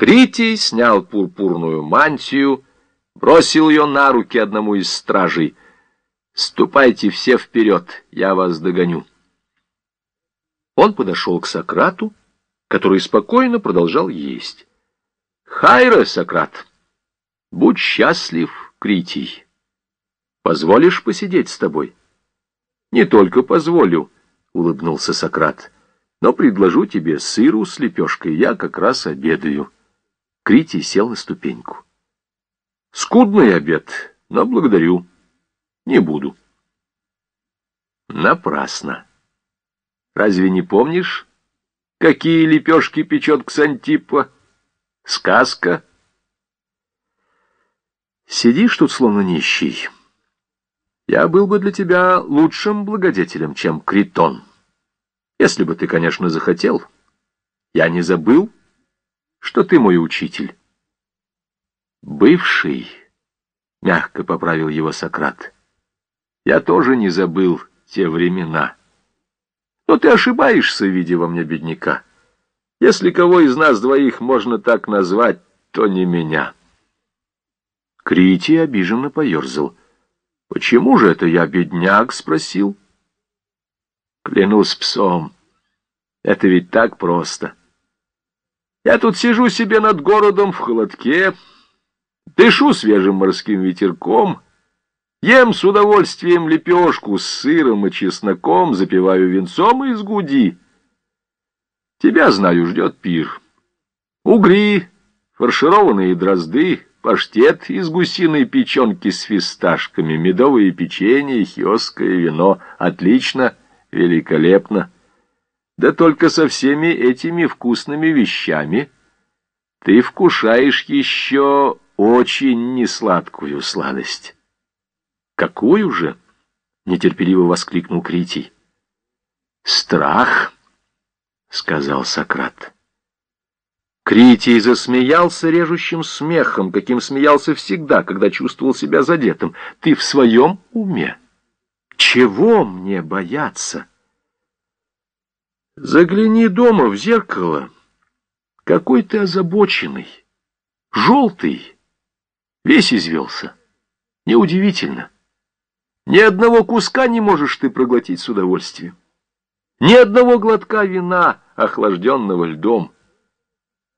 Критий снял пурпурную мантию, бросил ее на руки одному из стражей. «Ступайте все вперед, я вас догоню». Он подошел к Сократу, который спокойно продолжал есть. «Хайра, Сократ, будь счастлив, Критий. Позволишь посидеть с тобой?» «Не только позволю», — улыбнулся Сократ, — «но предложу тебе сыру с лепешкой, я как раз обедаю». Критий сел на ступеньку. «Скудный обед, но благодарю. Не буду». Напрасно. Разве не помнишь, какие лепешки печет Ксантипа? Сказка? Сидишь тут словно нищий. Я был бы для тебя лучшим благодетелем, чем Критон. Если бы ты, конечно, захотел. Я не забыл, что ты мой учитель. Бывший, мягко поправил его Сократ. Я тоже не забыл те времена. Но ты ошибаешься, видя во мне бедняка. Если кого из нас двоих можно так назвать, то не меня. Критий обиженно поерзал. «Почему же это я бедняк?» — спросил. «Клянусь псом, это ведь так просто. Я тут сижу себе над городом в холодке, дышу свежим морским ветерком, Ем с удовольствием лепешку с сыром и чесноком, запиваю венцом из гуди. Тебя, знаю, ждет пир. Угри, фаршированные дрозды, паштет из гусиной печенки с фисташками, медовые печенье, хиосское вино. Отлично, великолепно. Да только со всеми этими вкусными вещами ты вкушаешь еще очень несладкую сладость. «Какую же?» — нетерпеливо воскликнул Критий. «Страх», — сказал Сократ. Критий засмеялся режущим смехом, каким смеялся всегда, когда чувствовал себя задетым. «Ты в своем уме? Чего мне бояться?» «Загляни дома в зеркало. Какой ты озабоченный, желтый, весь извелся. Неудивительно». Ни одного куска не можешь ты проглотить с удовольствием. Ни одного глотка вина, охлажденного льдом.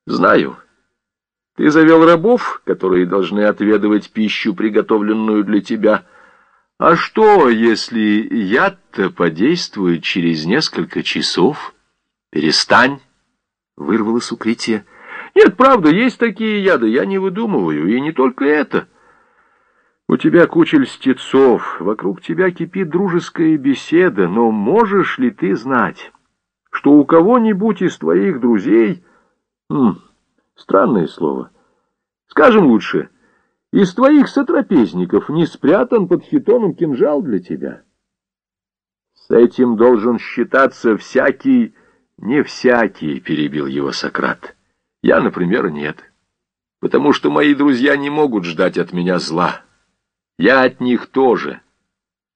Знаю, ты завел рабов, которые должны отведывать пищу, приготовленную для тебя. А что, если яд-то подействует через несколько часов? Перестань, — вырвалось укрытие. Нет, правда, есть такие яды, я не выдумываю, и не только это. У тебя куча льстецов, вокруг тебя кипит дружеская беседа, но можешь ли ты знать, что у кого-нибудь из твоих друзей... Хм, странное слово. Скажем лучше, из твоих сотрапезников не спрятан под хитоном кинжал для тебя? С этим должен считаться всякий... Не всякий, перебил его Сократ. Я, например, нет. Потому что мои друзья не могут ждать от меня зла. Я от них тоже.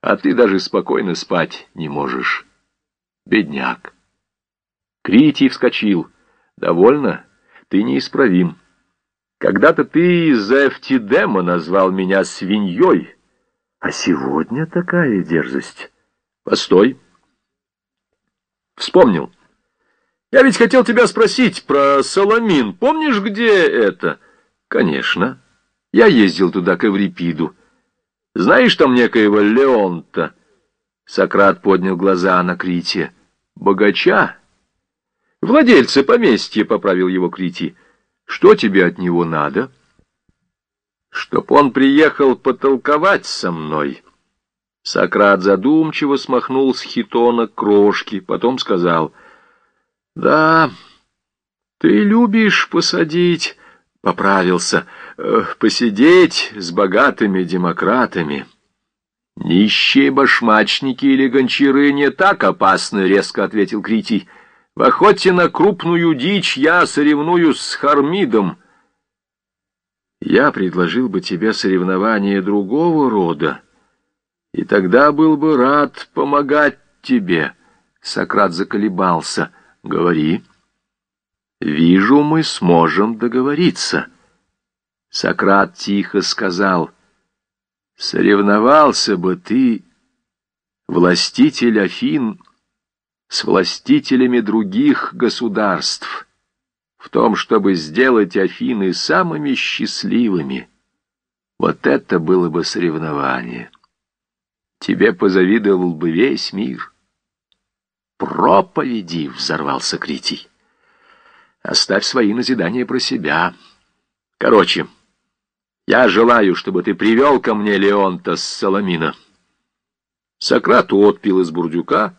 А ты даже спокойно спать не можешь. Бедняк. Критий вскочил. Довольно? Ты неисправим. Когда-то ты из-за Эфтидема назвал меня свиньей. А сегодня такая дерзость. Постой. Вспомнил. Я ведь хотел тебя спросить про Соломин. Помнишь, где это? Конечно. Я ездил туда к Эврипиду. Знаешь там некоего Леонта?» Сократ поднял глаза на Крите. «Богача?» «Владельца поместья», — поправил его Крити. «Что тебе от него надо?» «Чтоб он приехал потолковать со мной». Сократ задумчиво смахнул с хитона крошки, потом сказал, «Да, ты любишь посадить...» поправился, э, посидеть с богатыми демократами. «Нищие башмачники или гончары не так опасны», — резко ответил Критий. «В охоте на крупную дичь я соревнуюсь с Хармидом». «Я предложил бы тебе соревнование другого рода, и тогда был бы рад помогать тебе». Сократ заколебался. «Говори». Вижу, мы сможем договориться. Сократ тихо сказал, соревновался бы ты, властитель Афин, с властителями других государств, в том, чтобы сделать Афины самыми счастливыми. Вот это было бы соревнование. Тебе позавидовал бы весь мир. Проповеди, взорвался Критий. Оставь свои назидания про себя. Короче, я желаю, чтобы ты привел ко мне Леонта с Соломина. Сократ отпил из бурдюка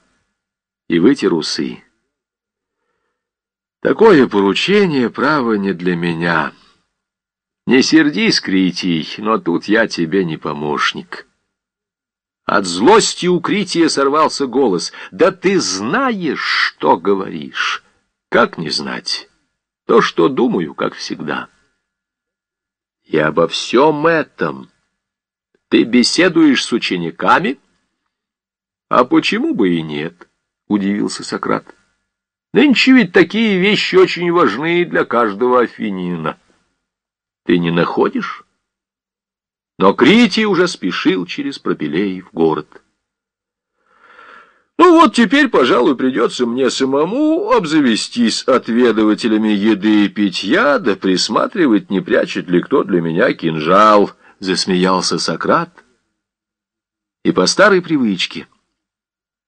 и вытер усы. Такое поручение, право, не для меня. Не сердись, Критий, но тут я тебе не помощник. От злости у Крития сорвался голос. «Да ты знаешь, что говоришь!» «Как не знать?» То, что думаю, как всегда. И обо всем этом ты беседуешь с учениками? А почему бы и нет? Удивился Сократ. Нынче ведь такие вещи очень важны для каждого афинина. Ты не находишь? Но Критий уже спешил через Пропилей в город. Ну вот теперь, пожалуй, придется мне самому обзавестись отведывателями еды и питья, да присматривать, не прячет ли кто для меня кинжал, — засмеялся Сократ. И по старой привычке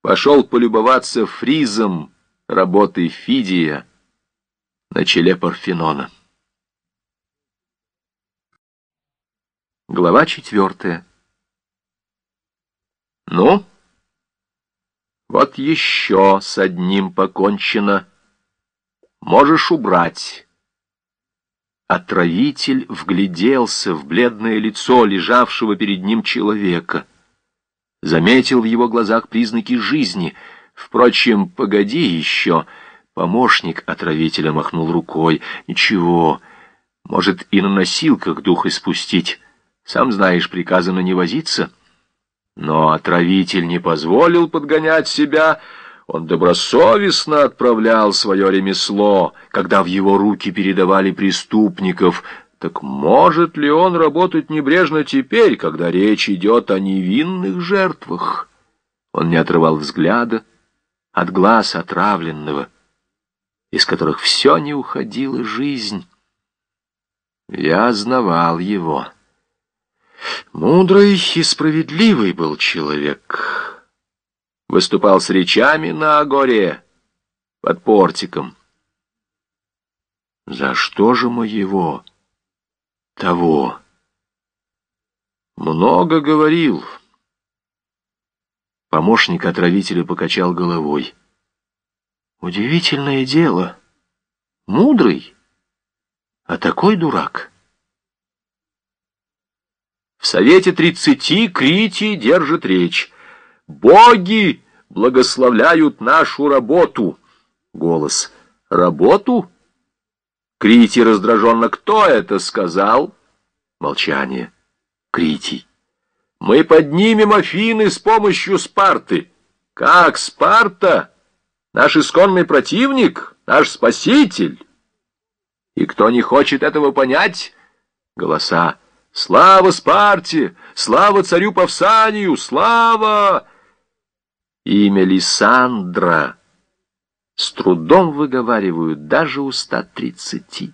пошел полюбоваться фризом работы Фидия на челе Парфенона. Глава четвертая. Ну? Вот еще с одним покончено. Можешь убрать. Отравитель вгляделся в бледное лицо лежавшего перед ним человека. Заметил в его глазах признаки жизни. Впрочем, погоди еще. Помощник отравителя махнул рукой. Ничего, может и на носилках дух испустить. Сам знаешь, приказано не возиться. Но отравитель не позволил подгонять себя, он добросовестно отправлял свое ремесло, когда в его руки передавали преступников. Так может ли он работать небрежно теперь, когда речь идет о невинных жертвах? Он не отрывал взгляда от глаз отравленного, из которых все не уходила жизнь. Я знавал его. Мудрый и справедливый был человек. Выступал с речами на горе под портиком. За что же моего того? Много говорил. Помощник отравителя покачал головой. Удивительное дело. Мудрый, а такой дурак. В Совете Тридцати Критий держит речь. «Боги благословляют нашу работу!» Голос. «Работу?» Критий раздраженно. «Кто это сказал?» Молчание. Критий. «Мы поднимем Афины с помощью Спарты». «Как Спарта? Наш исконный противник? Наш спаситель?» «И кто не хочет этого понять?» Голоса. Слава Спарте! Слава царю Павсанию! Слава! Имя Лиссандра с трудом выговаривают даже у ста тридцати.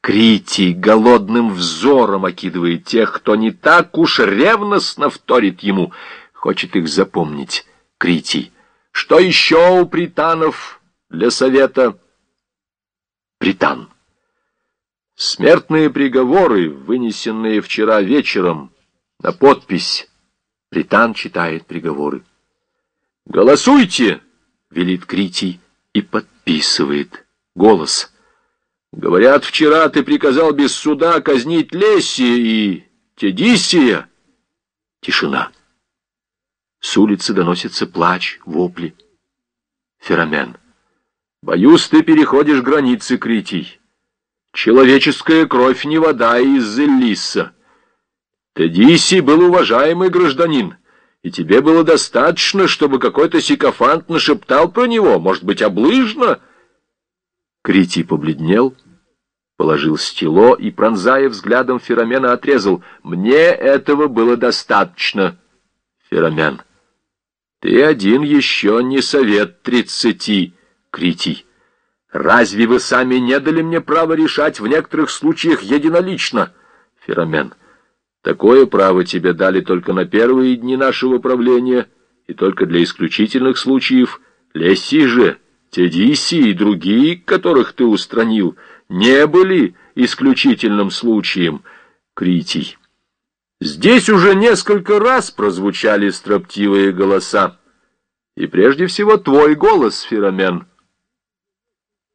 Критий голодным взором окидывает тех, кто не так уж ревностно вторит ему, хочет их запомнить. Критий. Что еще у пританов для совета? Притан. Смертные приговоры, вынесенные вчера вечером, на подпись. Притан читает приговоры. «Голосуйте!» — велит Критий и подписывает. Голос. «Говорят, вчера ты приказал без суда казнить Лессия и Тедисия». Тишина. С улицы доносится плач, вопли. Феромен. «Боюсь, ты переходишь границы, Критий». Человеческая кровь не вода из Элиса. Тедиси был уважаемый гражданин, и тебе было достаточно, чтобы какой-то сикофант нашептал про него, может быть, облыжно. Критий побледнел, положил стело и, пронзая взглядом Феромена, отрезал. «Мне этого было достаточно, Феромен». «Ты один еще не совет тридцати, Критий. Разве вы сами не дали мне право решать в некоторых случаях единолично, Феромен?» Такое право тебе дали только на первые дни нашего правления и только для исключительных случаев. Леси же, Тедиси и другие, которых ты устранил, не были исключительным случаем, Критий. Здесь уже несколько раз прозвучали строптивые голоса. И прежде всего твой голос, Феромен —